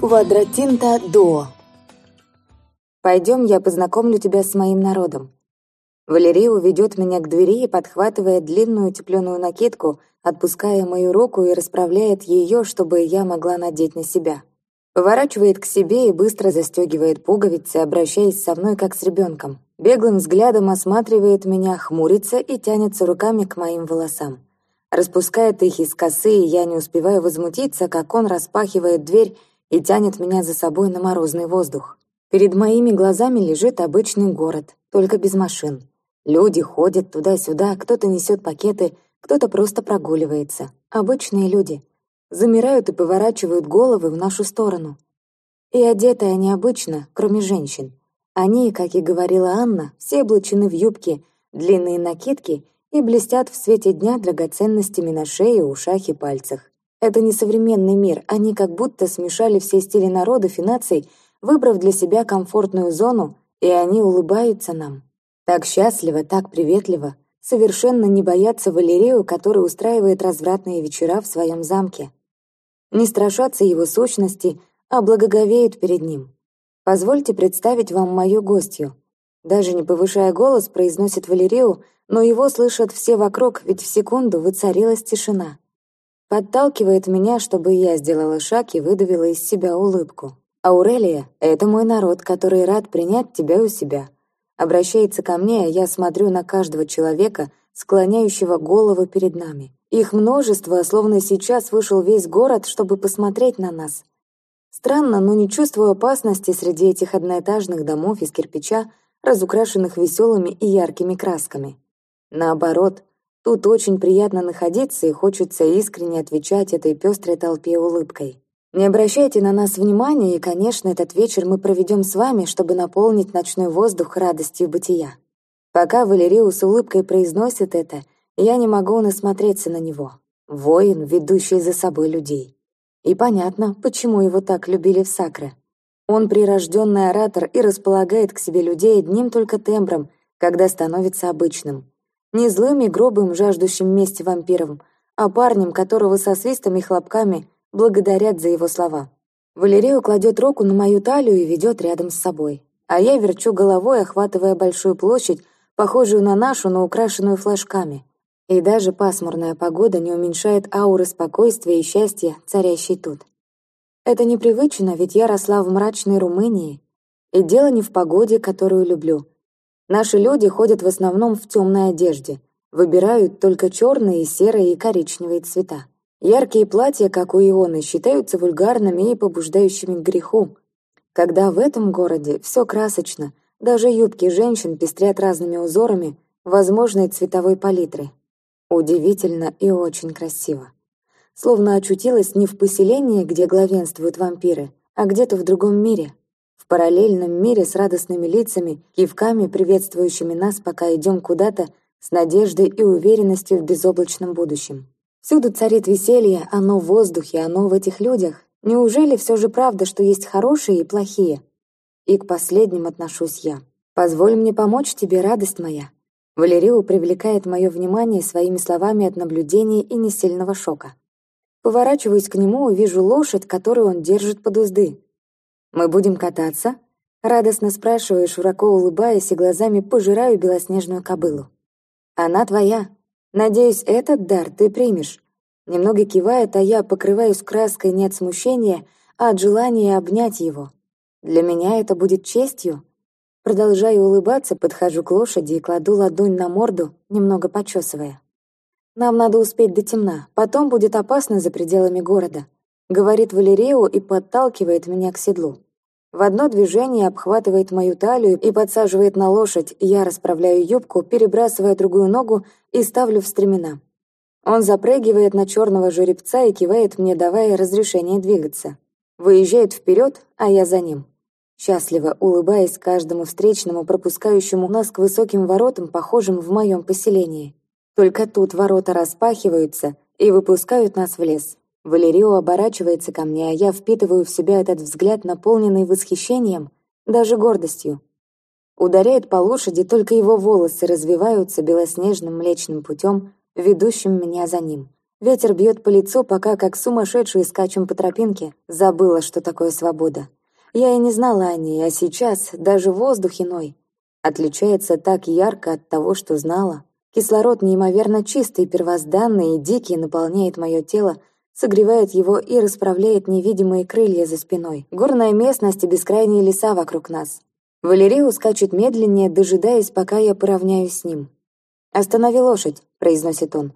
Квадратинта до. «Пойдем, я познакомлю тебя с моим народом». Валерия уведет меня к двери и подхватывает длинную тепленую накидку, отпуская мою руку и расправляет ее, чтобы я могла надеть на себя. Поворачивает к себе и быстро застегивает пуговицы, обращаясь со мной как с ребенком. Беглым взглядом осматривает меня, хмурится и тянется руками к моим волосам. Распускает их из косы, и я не успеваю возмутиться, как он распахивает дверь и тянет меня за собой на морозный воздух. Перед моими глазами лежит обычный город, только без машин. Люди ходят туда-сюда, кто-то несет пакеты, кто-то просто прогуливается. Обычные люди. Замирают и поворачивают головы в нашу сторону. И одеты они обычно, кроме женщин. Они, как и говорила Анна, все облачены в юбки, длинные накидки и блестят в свете дня драгоценностями на шее, ушах и пальцах. Это не современный мир, они как будто смешали все стили народов и наций, выбрав для себя комфортную зону, и они улыбаются нам. Так счастливо, так приветливо, совершенно не боятся Валерию, который устраивает развратные вечера в своем замке. Не страшатся его сущности, а благоговеют перед ним. Позвольте представить вам мою гостью. Даже не повышая голос, произносит Валерию, но его слышат все вокруг, ведь в секунду воцарилась тишина. Подталкивает меня, чтобы я сделала шаг и выдавила из себя улыбку. «Аурелия — это мой народ, который рад принять тебя у себя». Обращается ко мне, а я смотрю на каждого человека, склоняющего голову перед нами. Их множество, словно сейчас вышел весь город, чтобы посмотреть на нас. Странно, но не чувствую опасности среди этих одноэтажных домов из кирпича, разукрашенных веселыми и яркими красками. Наоборот, Тут очень приятно находиться и хочется искренне отвечать этой пестрой толпе улыбкой. Не обращайте на нас внимания, и, конечно, этот вечер мы проведем с вами, чтобы наполнить ночной воздух радостью бытия. Пока Валериус с улыбкой произносит это, я не могу насмотреться на него. Воин, ведущий за собой людей. И понятно, почему его так любили в Сакре. Он прирожденный оратор и располагает к себе людей одним только тембром, когда становится обычным. Не злым и грубым, жаждущим мести вампиром, а парнем, которого со свистами и хлопками благодарят за его слова. Валерия кладет руку на мою талию и ведет рядом с собой. А я верчу головой, охватывая большую площадь, похожую на нашу, но украшенную флажками. И даже пасмурная погода не уменьшает ауры спокойствия и счастья, царящей тут. Это непривычно, ведь я росла в мрачной Румынии. И дело не в погоде, которую люблю, Наши люди ходят в основном в темной одежде, выбирают только черные, серые и коричневые цвета. Яркие платья, как у Ионы, считаются вульгарными и побуждающими к греху. Когда в этом городе все красочно, даже юбки женщин пестрят разными узорами возможной цветовой палитры. Удивительно и очень красиво. Словно очутилась не в поселении, где главенствуют вампиры, а где-то в другом мире параллельном мире с радостными лицами, кивками, приветствующими нас, пока идем куда-то, с надеждой и уверенностью в безоблачном будущем. Всюду царит веселье, оно в воздухе, оно в этих людях. Неужели все же правда, что есть хорошие и плохие? И к последним отношусь я. «Позволь мне помочь тебе, радость моя». Валерио привлекает мое внимание своими словами от наблюдения и несильного шока. Поворачиваюсь к нему вижу лошадь, которую он держит под узды. «Мы будем кататься?» Радостно спрашиваю, широко улыбаясь и глазами пожираю белоснежную кобылу. «Она твоя. Надеюсь, этот дар ты примешь». Немного кивает, а я покрываюсь краской не от смущения, а от желания обнять его. Для меня это будет честью. Продолжаю улыбаться, подхожу к лошади и кладу ладонь на морду, немного почесывая. Нам надо успеть до темна, потом будет опасно за пределами города говорит Валерео и подталкивает меня к седлу. В одно движение обхватывает мою талию и подсаживает на лошадь, я расправляю юбку, перебрасывая другую ногу и ставлю в стремена. Он запрыгивает на черного жеребца и кивает мне, давая разрешение двигаться. Выезжает вперед, а я за ним. Счастливо улыбаясь каждому встречному, пропускающему нас к высоким воротам, похожим в моем поселении. Только тут ворота распахиваются и выпускают нас в лес. Валерио оборачивается ко мне, а я впитываю в себя этот взгляд, наполненный восхищением, даже гордостью. Ударяет по лошади, только его волосы развиваются белоснежным млечным путем, ведущим меня за ним. Ветер бьет по лицу, пока как сумасшедшие скачем по тропинке. Забыла, что такое свобода. Я и не знала о ней, а сейчас даже воздух иной. Отличается так ярко от того, что знала. Кислород неимоверно чистый, первозданный и дикий наполняет мое тело, согревает его и расправляет невидимые крылья за спиной. Горная местность и бескрайние леса вокруг нас. Валерий ускачет медленнее, дожидаясь, пока я поравняюсь с ним. «Останови лошадь», — произносит он.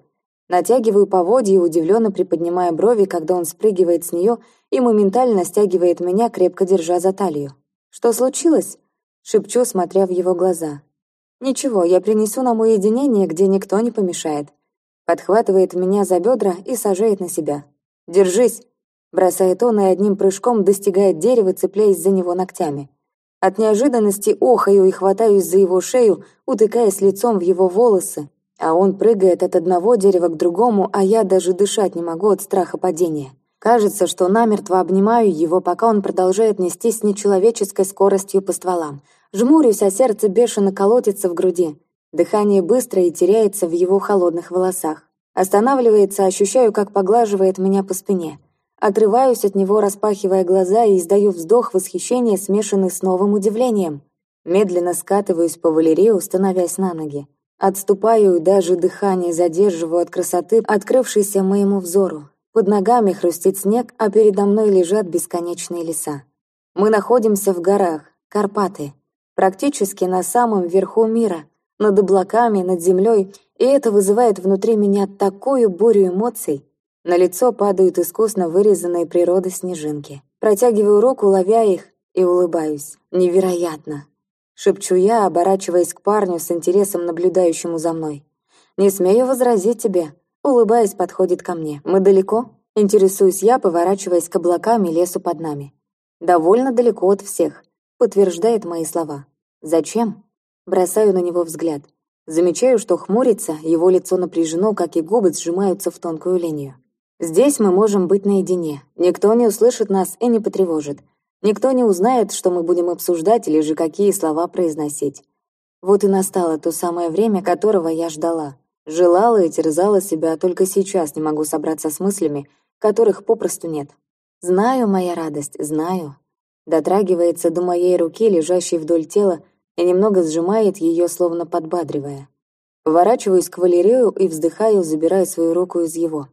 Натягиваю поводья удивленно приподнимая брови, когда он спрыгивает с нее и моментально стягивает меня, крепко держа за талию. «Что случилось?» — шепчу, смотря в его глаза. «Ничего, я принесу нам уединение, где никто не помешает». Подхватывает меня за бедра и сажает на себя. «Держись!» — бросает он и одним прыжком достигает дерева, цепляясь за него ногтями. От неожиданности охаю и хватаюсь за его шею, утыкаясь лицом в его волосы, а он прыгает от одного дерева к другому, а я даже дышать не могу от страха падения. Кажется, что намертво обнимаю его, пока он продолжает нестись с нечеловеческой скоростью по стволам. Жмурюсь, а сердце бешено колотится в груди. Дыхание быстро и теряется в его холодных волосах. Останавливается, ощущаю, как поглаживает меня по спине. Отрываюсь от него, распахивая глаза и издаю вздох восхищения, смешанный с новым удивлением. Медленно скатываюсь по Валерию, становясь на ноги. Отступаю и даже дыхание задерживаю от красоты, открывшейся моему взору. Под ногами хрустит снег, а передо мной лежат бесконечные леса. Мы находимся в горах, Карпаты, практически на самом верху мира, над облаками, над землей, и это вызывает внутри меня такую бурю эмоций. На лицо падают искусно вырезанные природой снежинки. Протягиваю руку, ловя их, и улыбаюсь. Невероятно. Шепчу я, оборачиваясь к парню с интересом наблюдающему за мной. «Не смею возразить тебе», улыбаясь, подходит ко мне. «Мы далеко?» Интересуюсь я, поворачиваясь к облакам и лесу под нами. «Довольно далеко от всех», подтверждает мои слова. «Зачем?» Бросаю на него взгляд. Замечаю, что хмурится, его лицо напряжено, как и губы сжимаются в тонкую линию. Здесь мы можем быть наедине. Никто не услышит нас и не потревожит. Никто не узнает, что мы будем обсуждать или же какие слова произносить. Вот и настало то самое время, которого я ждала. Желала и терзала себя, только сейчас не могу собраться с мыслями, которых попросту нет. Знаю, моя радость, знаю. Дотрагивается до моей руки, лежащей вдоль тела, и немного сжимает ее, словно подбадривая. Поворачиваюсь к Валерию и вздыхаю, забирая свою руку из его.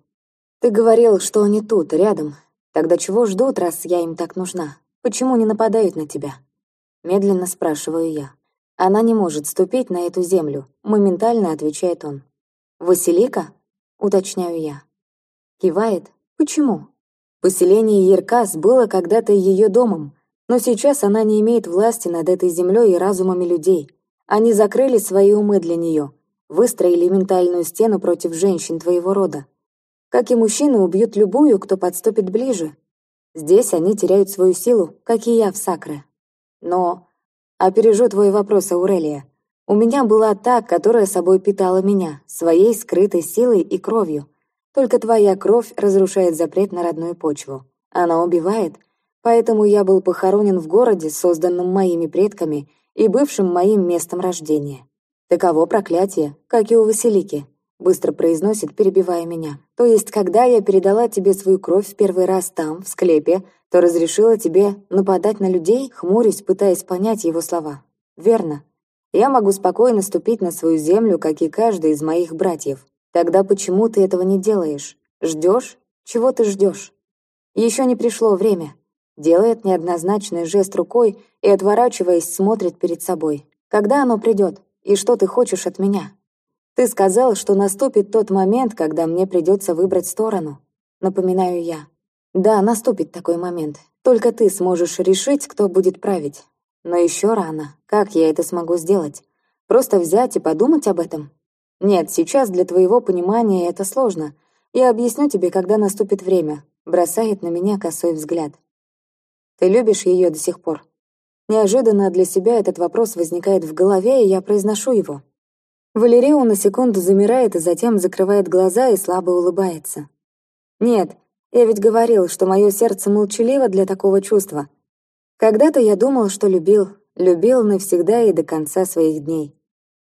«Ты говорил, что они тут, рядом. Тогда чего ждут, раз я им так нужна? Почему не нападают на тебя?» Медленно спрашиваю я. «Она не может ступить на эту землю», — моментально отвечает он. «Василика?» — уточняю я. Кивает. «Почему?» Поселение Еркас было когда-то ее домом, но сейчас она не имеет власти над этой землей и разумами людей. Они закрыли свои умы для нее, выстроили ментальную стену против женщин твоего рода. Как и мужчины убьют любую, кто подступит ближе. Здесь они теряют свою силу, как и я в Сакре. Но... Опережу твой вопрос, Аурелия. У меня была та, которая собой питала меня, своей скрытой силой и кровью. Только твоя кровь разрушает запрет на родную почву. Она убивает, поэтому я был похоронен в городе, созданном моими предками и бывшим моим местом рождения. Таково проклятие, как и у Василики быстро произносит, перебивая меня. То есть, когда я передала тебе свою кровь в первый раз там, в склепе, то разрешила тебе нападать на людей, хмурясь, пытаясь понять его слова. Верно. Я могу спокойно ступить на свою землю, как и каждый из моих братьев. Тогда почему ты этого не делаешь? Ждешь? Чего ты ждешь? Еще не пришло время. Делает неоднозначный жест рукой и, отворачиваясь, смотрит перед собой. Когда оно придет? И что ты хочешь от меня? Ты сказал, что наступит тот момент, когда мне придется выбрать сторону. Напоминаю я. Да, наступит такой момент. Только ты сможешь решить, кто будет править. Но еще рано. Как я это смогу сделать? Просто взять и подумать об этом? Нет, сейчас для твоего понимания это сложно. Я объясню тебе, когда наступит время. Бросает на меня косой взгляд. Ты любишь ее до сих пор? Неожиданно для себя этот вопрос возникает в голове, и я произношу его. Валерио на секунду замирает и затем закрывает глаза и слабо улыбается. «Нет, я ведь говорил, что мое сердце молчаливо для такого чувства. Когда-то я думал, что любил, любил навсегда и до конца своих дней.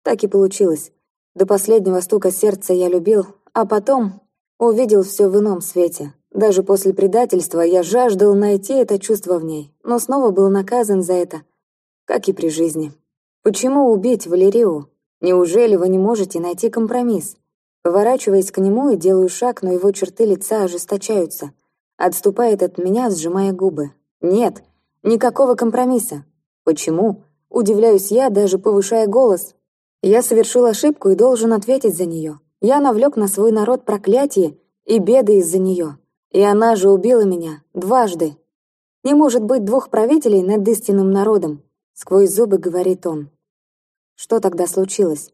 Так и получилось. До последнего стука сердца я любил, а потом Увидел все в ином свете. Даже после предательства я жаждал найти это чувство в ней, но снова был наказан за это, как и при жизни. Почему убить Валерию? Неужели вы не можете найти компромисс? Поворачиваясь к нему и делаю шаг, но его черты лица ожесточаются. Отступает от меня, сжимая губы. Нет, никакого компромисса. Почему? Удивляюсь я, даже повышая голос. Я совершил ошибку и должен ответить за нее. Я навлек на свой народ проклятие и беды из-за нее. И она же убила меня дважды. Не может быть двух правителей над истинным народом, сквозь зубы говорит он. Что тогда случилось?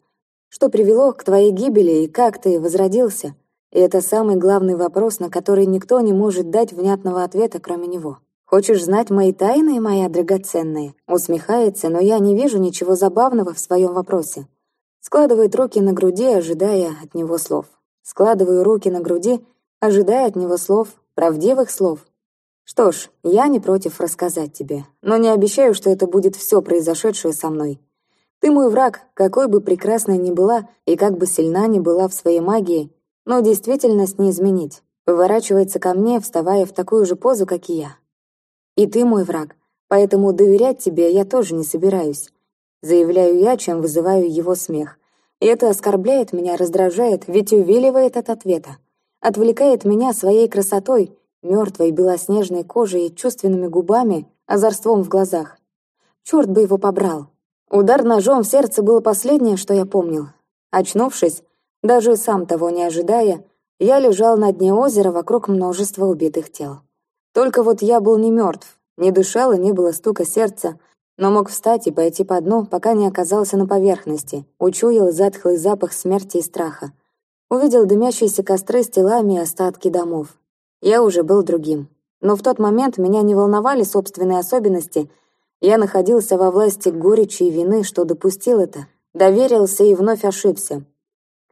Что привело к твоей гибели и как ты возродился? И это самый главный вопрос, на который никто не может дать внятного ответа, кроме него. «Хочешь знать мои тайны, моя драгоценная?» Усмехается, но я не вижу ничего забавного в своем вопросе. Складывает руки на груди, ожидая от него слов. Складываю руки на груди, ожидая от него слов, правдивых слов. Что ж, я не против рассказать тебе, но не обещаю, что это будет все произошедшее со мной. Ты мой враг, какой бы прекрасной ни была и как бы сильна ни была в своей магии, но действительность не изменить. Поворачивается ко мне, вставая в такую же позу, как и я. И ты мой враг, поэтому доверять тебе я тоже не собираюсь. Заявляю я, чем вызываю его смех. И это оскорбляет меня, раздражает, ведь увиливает от ответа отвлекает меня своей красотой, мертвой белоснежной кожей и чувственными губами, озорством в глазах. Черт бы его побрал. Удар ножом в сердце было последнее, что я помнил. Очнувшись, даже сам того не ожидая, я лежал на дне озера вокруг множества убитых тел. Только вот я был не мертв, не дышал и не было стука сердца, но мог встать и пойти по дну, пока не оказался на поверхности, учуял затхлый запах смерти и страха. Увидел дымящиеся костры с телами и остатки домов. Я уже был другим. Но в тот момент меня не волновали собственные особенности. Я находился во власти горечи и вины, что допустил это. Доверился и вновь ошибся.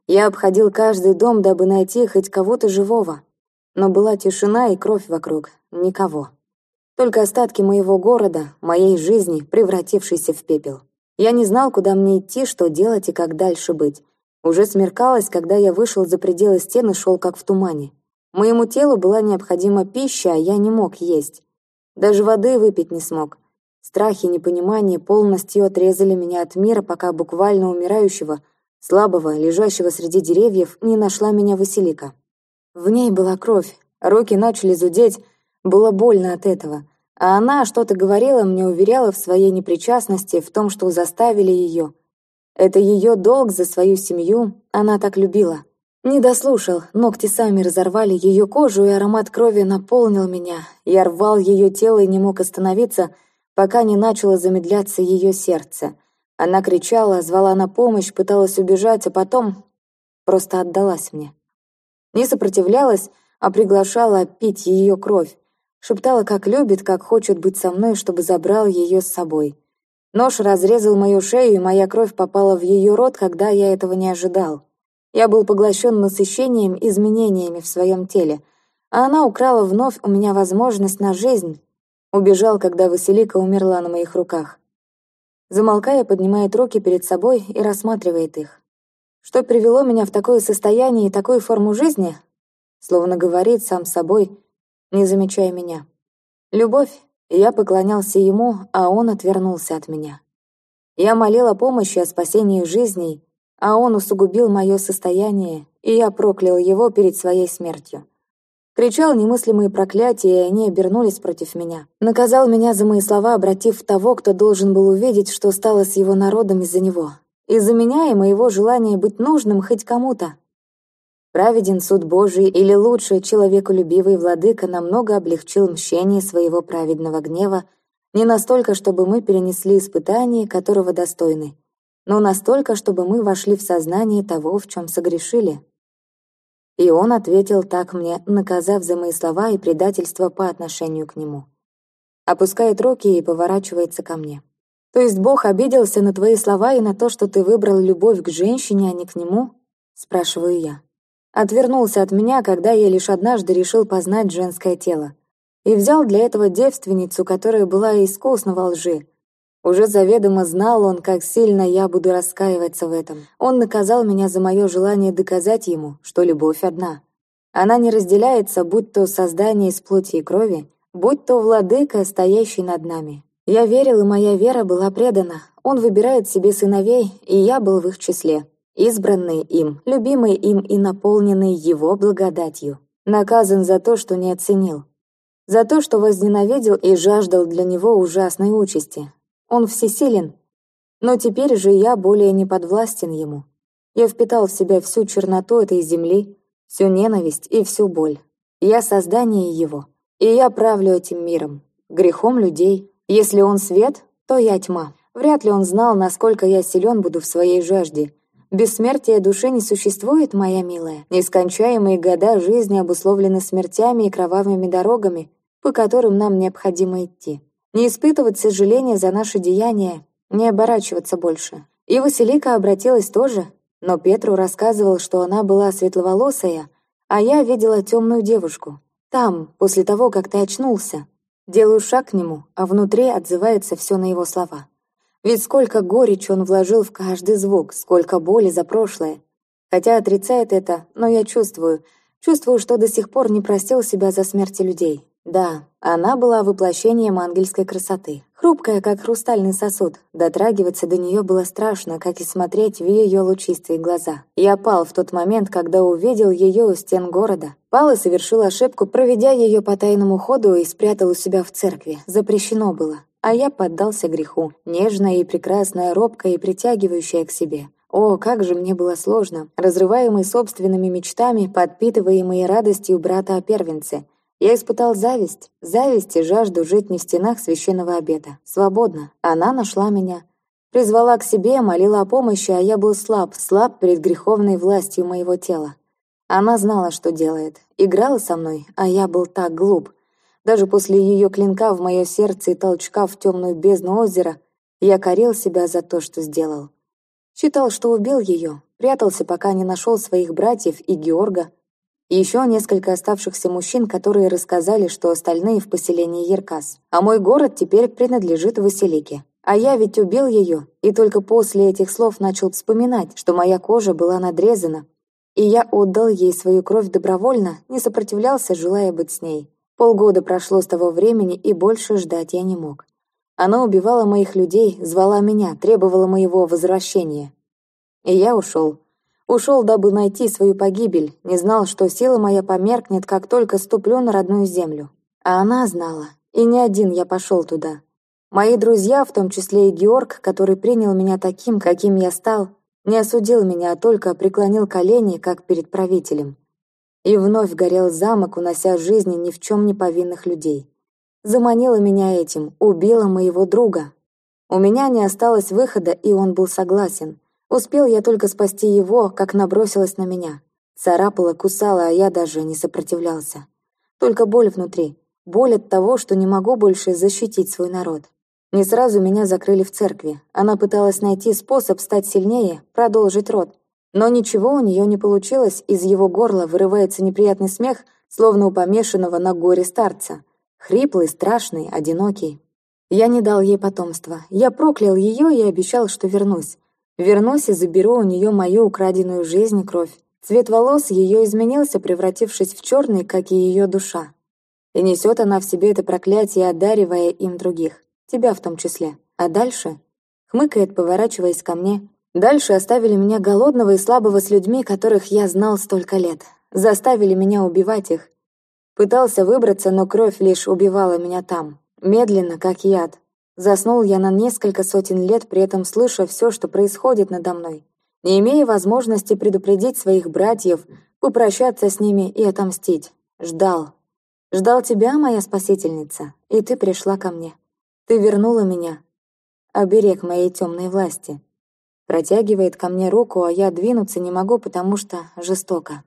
Я обходил каждый дом, дабы найти хоть кого-то живого. Но была тишина и кровь вокруг. Никого. Только остатки моего города, моей жизни, превратившейся в пепел. Я не знал, куда мне идти, что делать и как дальше быть. Уже смеркалось, когда я вышел за пределы стены, шел как в тумане. Моему телу была необходима пища, а я не мог есть. Даже воды выпить не смог. Страх и непонимание полностью отрезали меня от мира, пока буквально умирающего, слабого, лежащего среди деревьев, не нашла меня Василика. В ней была кровь, руки начали зудеть, было больно от этого. А она что-то говорила мне, уверяла в своей непричастности, в том, что заставили ее. Это ее долг за свою семью, она так любила. Не дослушал, ногти сами разорвали ее кожу, и аромат крови наполнил меня. Я рвал ее тело и не мог остановиться, пока не начало замедляться ее сердце. Она кричала, звала на помощь, пыталась убежать, а потом просто отдалась мне. Не сопротивлялась, а приглашала пить ее кровь. Шептала, как любит, как хочет быть со мной, чтобы забрал ее с собой. Нож разрезал мою шею, и моя кровь попала в ее рот, когда я этого не ожидал. Я был поглощен насыщением, изменениями в своем теле, а она украла вновь у меня возможность на жизнь. Убежал, когда Василика умерла на моих руках. Замолкая, поднимает руки перед собой и рассматривает их. Что привело меня в такое состояние и такую форму жизни? Словно говорит сам собой, не замечая меня. Любовь, я поклонялся ему, а он отвернулся от меня. Я молил о помощи, о спасении жизней, а он усугубил мое состояние, и я проклял его перед своей смертью. Кричал немыслимые проклятия, и они обернулись против меня. Наказал меня за мои слова, обратив того, кто должен был увидеть, что стало с его народом из-за него. Из-за меня и моего желания быть нужным хоть кому-то. Праведен суд Божий или лучше, человеколюбивый владыка намного облегчил мщение своего праведного гнева, не настолько, чтобы мы перенесли испытание, которого достойны, но настолько, чтобы мы вошли в сознание того, в чем согрешили. И он ответил так мне, наказав за мои слова и предательство по отношению к нему. Опускает руки и поворачивается ко мне. То есть Бог обиделся на твои слова и на то, что ты выбрал любовь к женщине, а не к нему? Спрашиваю я. Отвернулся от меня, когда я лишь однажды решил познать женское тело. И взял для этого девственницу, которая была искусна во лжи. Уже заведомо знал он, как сильно я буду раскаиваться в этом. Он наказал меня за мое желание доказать ему, что любовь одна. Она не разделяется, будь то создание из плоти и крови, будь то владыка, стоящий над нами. Я верил, и моя вера была предана. Он выбирает себе сыновей, и я был в их числе. Избранный им, любимый им и наполненный его благодатью. Наказан за то, что не оценил. За то, что возненавидел и жаждал для него ужасной участи. Он всесилен, но теперь же я более не подвластен ему. Я впитал в себя всю черноту этой земли, всю ненависть и всю боль. Я создание его, и я правлю этим миром, грехом людей. Если он свет, то я тьма. Вряд ли он знал, насколько я силен буду в своей жажде. Бессмертия души не существует, моя милая. Нескончаемые года жизни обусловлены смертями и кровавыми дорогами, по которым нам необходимо идти. Не испытывать сожаления за наши деяния, не оборачиваться больше. И Василика обратилась тоже, но Петру рассказывал, что она была светловолосая, а я видела темную девушку. Там, после того, как ты очнулся. Делаю шаг к нему, а внутри отзывается все на его слова. Ведь сколько горечи он вложил в каждый звук, сколько боли за прошлое. Хотя отрицает это, но я чувствую, чувствую, что до сих пор не простил себя за смерти людей. Да, она была воплощением ангельской красоты. Хрупкая, как хрустальный сосуд. Дотрагиваться до нее было страшно, как и смотреть в ее лучистые глаза. Я пал в тот момент, когда увидел ее у стен города. Пал и совершил ошибку, проведя ее по тайному ходу и спрятал у себя в церкви. Запрещено было. А я поддался греху. Нежная и прекрасная, робкая и притягивающая к себе. О, как же мне было сложно, разрываемый собственными мечтами, подпитываемый радостью брата о первенце. Я испытал зависть, зависть и жажду жить не в стенах священного обета. Свободно. Она нашла меня. Призвала к себе, молила о помощи, а я был слаб, слаб перед греховной властью моего тела. Она знала, что делает. Играла со мной, а я был так глуп. Даже после ее клинка в мое сердце и толчка в темную бездну озера я корил себя за то, что сделал. Считал, что убил ее, прятался, пока не нашел своих братьев и Георга, и еще несколько оставшихся мужчин, которые рассказали, что остальные в поселении Еркас. А мой город теперь принадлежит Василике. А я ведь убил ее, и только после этих слов начал вспоминать, что моя кожа была надрезана, и я отдал ей свою кровь добровольно, не сопротивлялся, желая быть с ней. Полгода прошло с того времени, и больше ждать я не мог. Она убивала моих людей, звала меня, требовала моего возвращения. И я ушел, Ушел, дабы найти свою погибель, не знал, что сила моя померкнет, как только ступлю на родную землю. А она знала, и не один я пошел туда. Мои друзья, в том числе и Георг, который принял меня таким, каким я стал, не осудил меня, а только преклонил колени, как перед правителем. И вновь горел замок, унося жизни ни в чем не повинных людей. Заманила меня этим, убила моего друга. У меня не осталось выхода, и он был согласен. Успел я только спасти его, как набросилась на меня. Царапала, кусала, а я даже не сопротивлялся. Только боль внутри. Боль от того, что не могу больше защитить свой народ. Не сразу меня закрыли в церкви. Она пыталась найти способ стать сильнее, продолжить род. Но ничего у нее не получилось, из его горла вырывается неприятный смех, словно у помешанного на горе старца. Хриплый, страшный, одинокий. Я не дал ей потомства. Я проклял ее и обещал, что вернусь. Вернусь и заберу у нее мою украденную жизнь и кровь. Цвет волос ее изменился, превратившись в черный, как и ее душа. И несет она в себе это проклятие, одаривая им других. Тебя в том числе. А дальше? Хмыкает, поворачиваясь ко мне. Дальше оставили меня голодного и слабого с людьми, которых я знал столько лет. Заставили меня убивать их. Пытался выбраться, но кровь лишь убивала меня там. Медленно, как яд. Заснул я на несколько сотен лет, при этом слыша все, что происходит надо мной, не имея возможности предупредить своих братьев, попрощаться с ними и отомстить. Ждал. Ждал тебя, моя спасительница, и ты пришла ко мне. Ты вернула меня. Оберег моей темной власти. Протягивает ко мне руку, а я двинуться не могу, потому что жестоко.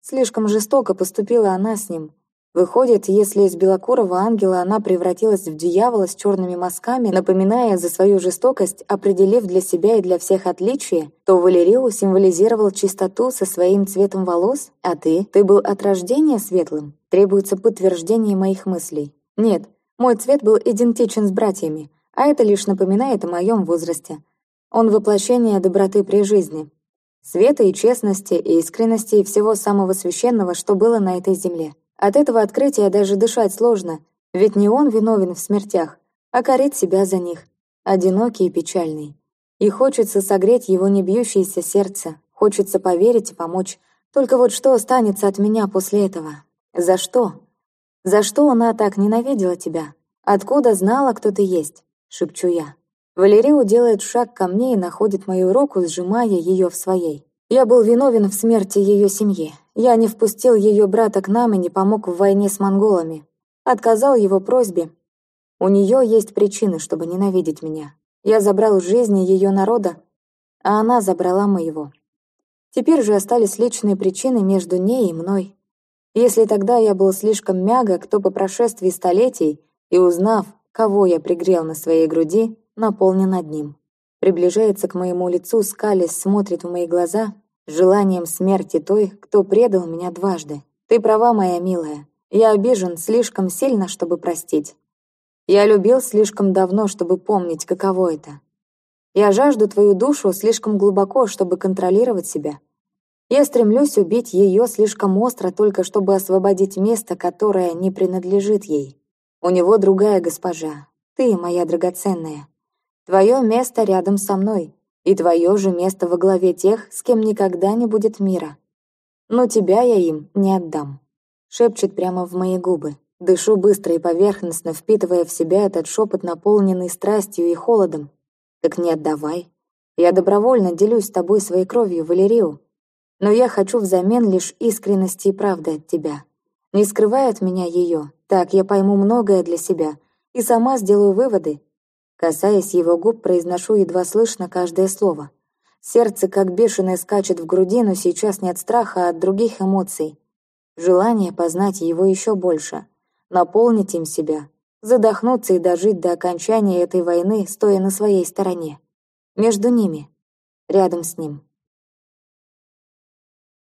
Слишком жестоко поступила она с ним. Выходит, если из белокурого ангела она превратилась в дьявола с черными мазками, напоминая за свою жестокость, определив для себя и для всех отличие, то Валерио символизировал чистоту со своим цветом волос, а ты, ты был от рождения светлым. Требуется подтверждение моих мыслей. Нет, мой цвет был идентичен с братьями, а это лишь напоминает о моем возрасте. Он воплощение доброты при жизни. Света и честности, и искренности, и всего самого священного, что было на этой земле. От этого открытия даже дышать сложно, ведь не он виновен в смертях, а корит себя за них, одинокий и печальный. И хочется согреть его небьющееся сердце, хочется поверить и помочь. Только вот что останется от меня после этого? За что? За что она так ненавидела тебя? Откуда знала, кто ты есть? Шепчу я. Валерио делает шаг ко мне и находит мою руку, сжимая ее в своей. Я был виновен в смерти ее семьи. Я не впустил ее брата к нам и не помог в войне с монголами. Отказал его просьбе. У нее есть причины, чтобы ненавидеть меня. Я забрал жизни ее народа, а она забрала моего. Теперь же остались личные причины между ней и мной. Если тогда я был слишком мягок, то по прошествии столетий и узнав, кого я пригрел на своей груди, наполнен одним. Приближается к моему лицу, скалясь, смотрит в мои глаза, желанием смерти той, кто предал меня дважды. Ты права, моя милая. Я обижен слишком сильно, чтобы простить. Я любил слишком давно, чтобы помнить, каково это. Я жажду твою душу слишком глубоко, чтобы контролировать себя. Я стремлюсь убить ее слишком остро, только чтобы освободить место, которое не принадлежит ей. У него другая госпожа. Ты, моя драгоценная. Твое место рядом со мной, и твое же место во главе тех, с кем никогда не будет мира. Но тебя я им не отдам. Шепчет прямо в мои губы. Дышу быстро и поверхностно, впитывая в себя этот шепот, наполненный страстью и холодом. Так не отдавай. Я добровольно делюсь с тобой своей кровью, Валерию. Но я хочу взамен лишь искренности и правды от тебя. Не скрывай от меня ее, так я пойму многое для себя и сама сделаю выводы. Касаясь его губ, произношу едва слышно каждое слово. Сердце как бешеное скачет в груди, но сейчас не от страха, а от других эмоций. Желание познать его еще больше — наполнить им себя, задохнуться и дожить до окончания этой войны, стоя на своей стороне. Между ними, рядом с ним.